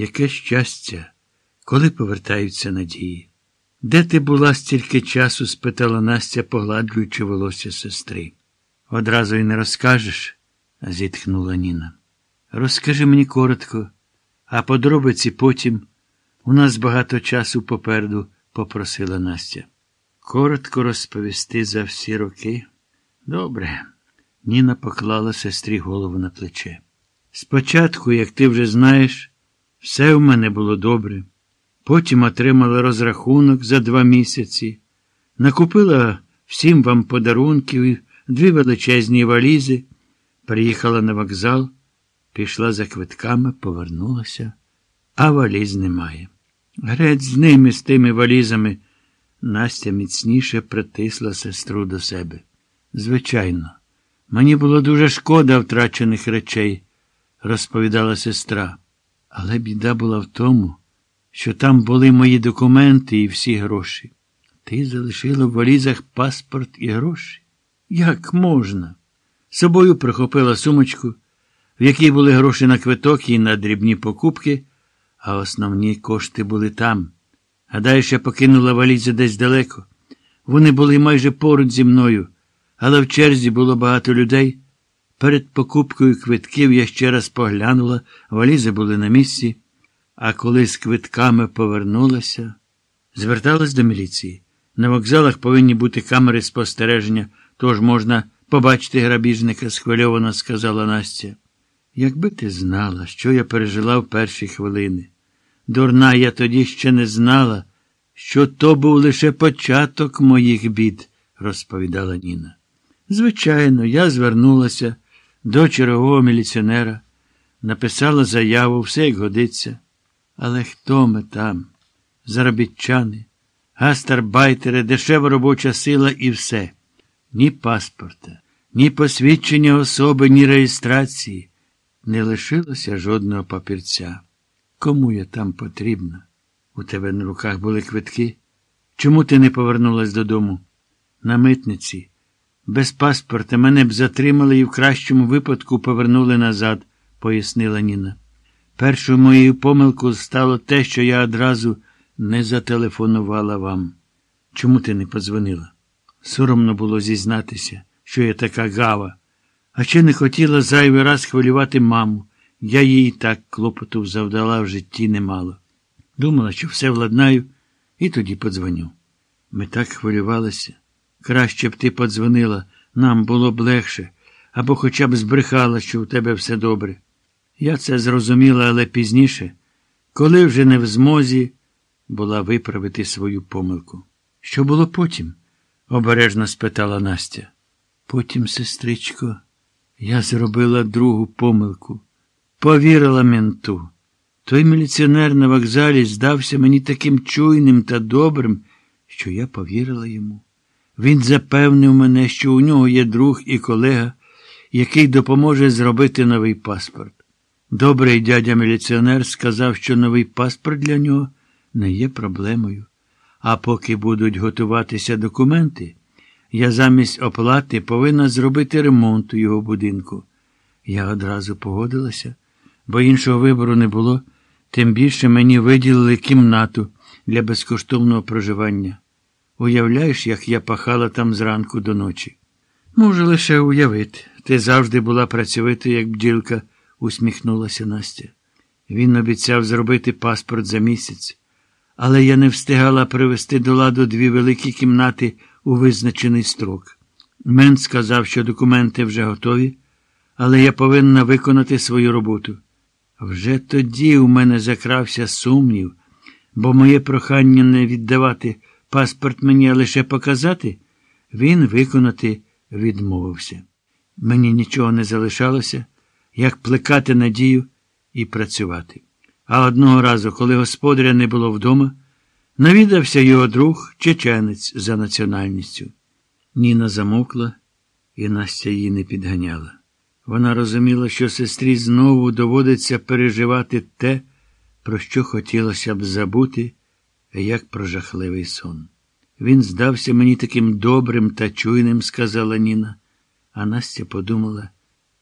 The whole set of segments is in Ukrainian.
Яке щастя, коли повертаються надії. Де ти була стільки часу? спитала Настя, погладжуючи волосся сестри. Одразу й не розкажеш, зітхнула Ніна. Розкажи мені коротко, а подробиці потім. У нас багато часу попереду, попросила Настя. Коротко розповісти за всі роки. Добре. Ніна поклала сестрі голову на плече. Спочатку, як ти вже знаєш, все в мене було добре. Потім отримала розрахунок за два місяці, накупила всім вам подарунків, дві величезні валізи, приїхала на вокзал, пішла за квитками, повернулася, а валіз немає. Грець з ними, з тими валізами, Настя міцніше притисла сестру до себе. Звичайно, мені було дуже шкода втрачених речей, розповідала сестра. Але біда була в тому, що там були мої документи і всі гроші. Ти залишила в валізах паспорт і гроші? Як можна? Собою прихопила сумочку, в якій були гроші на квиток і на дрібні покупки, а основні кошти були там. Гадаєш, я покинула валізи десь далеко. Вони були майже поруч зі мною, але в черзі було багато людей. Перед покупкою квитків я ще раз поглянула, валізи були на місці, а коли з квитками повернулася, зверталась до міліції. На вокзалах повинні бути камери спостереження, тож можна побачити грабіжника, схвильовано сказала Настя. Якби ти знала, що я пережила в перші хвилини. Дурна, я тоді ще не знала, що то був лише початок моїх бід, розповідала Ніна. Звичайно, я звернулася до чергового міліціонера, написала заяву, все як годиться. Але хто ми там? Заробітчани, гастарбайтери, дешева робоча сила і все. Ні паспорта, ні посвідчення особи, ні реєстрації. Не лишилося жодного папірця. Кому я там потрібна? У тебе на руках були квитки? Чому ти не повернулась додому? На митниці. Без паспорта мене б затримали і в кращому випадку повернули назад, пояснила Ніна. Першою моєю помилкою стало те, що я одразу не зателефонувала вам. Чому ти не подзвонила? Соромно було зізнатися, що я така гава, а ще не хотіла зайвий раз хвилювати маму. Я їй так клопоту завдала в житті немало. Думала, що все владнаю, і тоді подзвоню. Ми так хвилювалися. Краще б ти подзвонила, нам було б легше, або хоча б збрехала, що у тебе все добре. Я це зрозуміла, але пізніше, коли вже не в змозі була виправити свою помилку. Що було потім? обережно спитала Настя. Потім, сестричко, я зробила другу помилку. Повірила менту. Той міліціонер на вокзалі здався мені таким чуйним та добрим, що я повірила йому. Він запевнив мене, що у нього є друг і колега, який допоможе зробити новий паспорт. Добрий дядя міліціонер сказав, що новий паспорт для нього не є проблемою. А поки будуть готуватися документи, я замість оплати повинна зробити ремонт у його будинку. Я одразу погодилася, бо іншого вибору не було, тим більше мені виділили кімнату для безкоштовного проживання. Уявляєш, як я пахала там зранку до ночі? Можу лише уявити. Ти завжди була працьовитою, як бджілка, усміхнулася Настя. Він обіцяв зробити паспорт за місяць, але я не встигала привести до ладу дві великі кімнати у визначений строк. Мен сказав, що документи вже готові, але я повинна виконати свою роботу. Вже тоді у мене закрався сумнів, бо моє прохання не віддавати паспорт мені лише показати, він виконати відмовився. Мені нічого не залишалося, як плекати надію і працювати. А одного разу, коли господаря не було вдома, навідався його друг чеченець за національністю. Ніна замовкла, і Настя її не підганяла. Вона розуміла, що сестрі знову доводиться переживати те, про що хотілося б забути, як про жахливий сон. Він здався мені таким добрим та чуйним, сказала Ніна, а Настя подумала,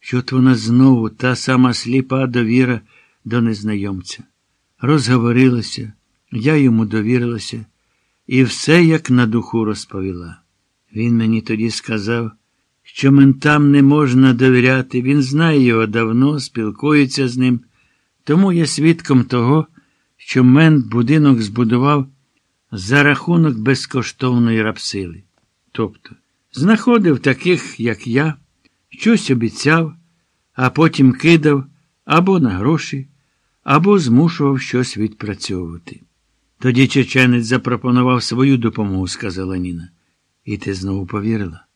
що от вона знову та сама сліпа довіра до незнайомця. розговорилася, я йому довірилася і все як на духу розповіла. Він мені тоді сказав, що ментам не можна довіряти, він знає його давно, спілкується з ним, тому є свідком того, що мент будинок збудував за рахунок безкоштовної рабсили. Тобто, знаходив таких, як я, щось обіцяв, а потім кидав або на гроші, або змушував щось відпрацьовувати. Тоді чеченець запропонував свою допомогу, сказала Ніна. І ти знову повірила?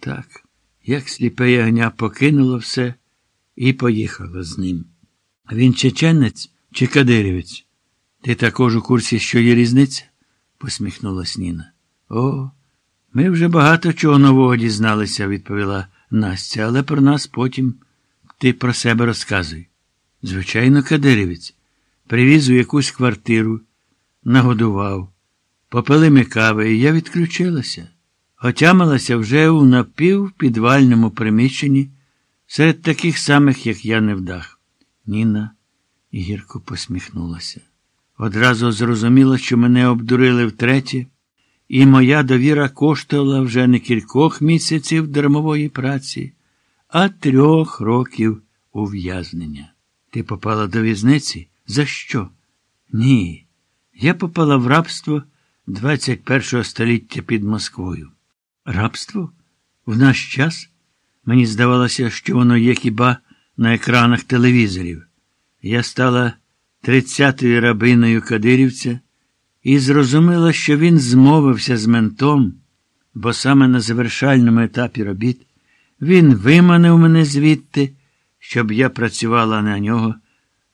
Так, як сліпе ягня покинуло все і поїхала з ним. Він чеченець чи кадирівець? Ти також у курсі, що є різниця? посміхнулась Ніна. О, ми вже багато чого нового дізналися, відповіла Настя, але про нас потім ти про себе розказуй. Звичайно, кадирівець. Привіз у якусь квартиру, нагодував, попили ми кави, і я відключилася. Отямилася вже у напівпідвальному приміщенні серед таких самих, як я невдах. Ніна гірко посміхнулася. Одразу зрозуміла, що мене обдурили втретє, і моя довіра коштувала вже не кількох місяців дармової праці, а трьох років ув'язнення. Ти попала до в'язниці? За що? Ні. Я попала в рабство 21 століття під Москвою. Рабство? В наш час? Мені здавалося, що воно є хіба на екранах телевізорів. Я стала тридцятою рабиною кадирівця і зрозуміла, що він змовився з ментом, бо саме на завершальному етапі робіт він виманив мене звідти, щоб я працювала на нього,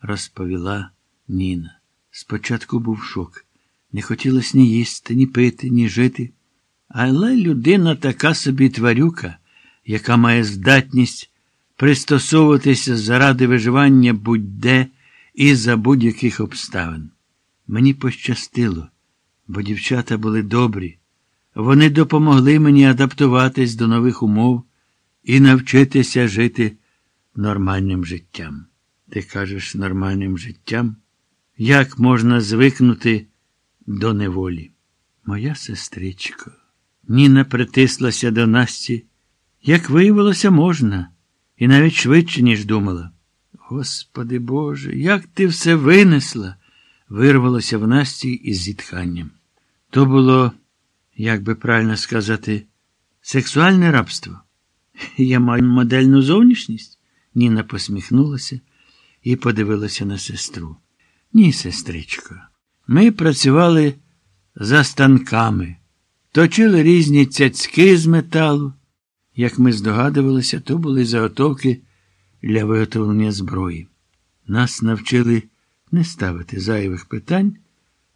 розповіла Ніна. Спочатку був шок. Не хотілося ні їсти, ні пити, ні жити. Але людина така собі тварюка, яка має здатність пристосовуватися заради виживання будь-де і за будь-яких обставин. Мені пощастило, бо дівчата були добрі. Вони допомогли мені адаптуватись до нових умов і навчитися жити нормальним життям. Ти кажеш нормальним життям? Як можна звикнути до неволі? Моя сестричко. Ніна притислася до Насті. Як виявилося, можна, і навіть швидше, ніж думала. Господи Боже, як ти все винесла, вирвалося в Насті із зітханням. То було, як би правильно сказати, сексуальне рабство. Я маю модельну зовнішність? Ніна посміхнулася і подивилася на сестру. Ні, сестричко. Ми працювали за станками, точили різні цяцьки з металу. Як ми здогадувалися, то були заготовки для виготовлення зброї. Нас навчили не ставити зайвих питань,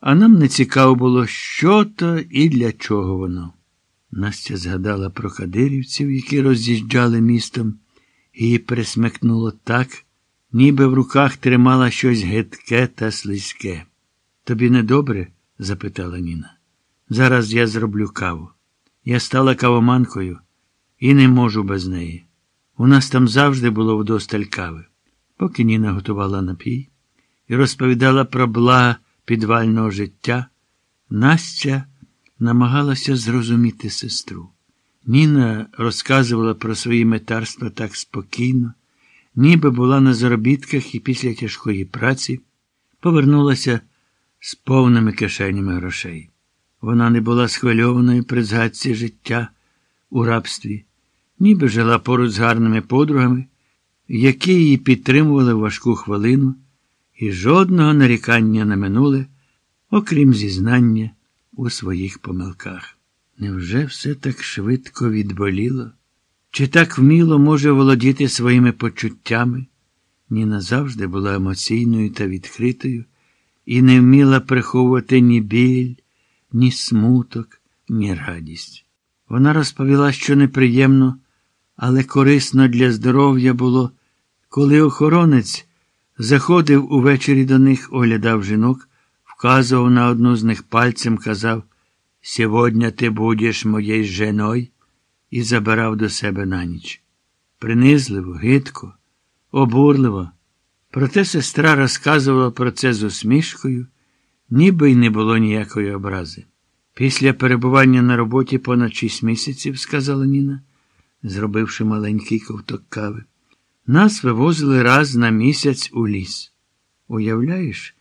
а нам не цікаво було, що то і для чого воно. Настя згадала про кадирівців, які роз'їжджали містом, і присмикнуло так, ніби в руках тримала щось гидке та слизьке. Тобі не добре? запитала Ніна. Зараз я зроблю каву. Я стала кавоманкою і не можу без неї. У нас там завжди було вдосталь кави. Поки Ніна готувала напій і розповідала про блага підвального життя, Настя намагалася зрозуміти сестру. Ніна розказувала про свої метарства так спокійно, ніби була на заробітках і після тяжкої праці повернулася з повними кишенями грошей. Вона не була схвильованою при згадці життя у рабстві, ніби жила поруч з гарними подругами, які її підтримували в важку хвилину, і жодного нарікання не минуле, окрім зізнання у своїх помилках. Невже все так швидко відболіло? Чи так вміло може володіти своїми почуттями? Ніна завжди була емоційною та відкритою і не вміла приховувати ні біль, ні смуток, ні радість. Вона розповіла, що неприємно, але корисно для здоров'я було, коли охоронець заходив увечері до них, оглядав жінок, вказував на одну з них пальцем, казав Сьогодні ти будеш моєю женою і забирав до себе на ніч. Принизливо, гидко, обурливо, Проте сестра розказувала про це з усмішкою, ніби й не було ніякої образи. Після перебування на роботі понад шість місяців, сказала Ніна, зробивши маленький ковток кави, нас вивозили раз на місяць у ліс. Уявляєш,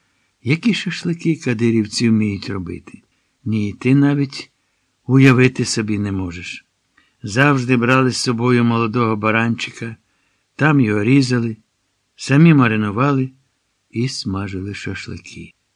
які шашлики кадирівці вміють робити? Ні, ти навіть уявити собі не можеш. Завжди брали з собою молодого баранчика, там його різали, самі маринували і смажили шашлики.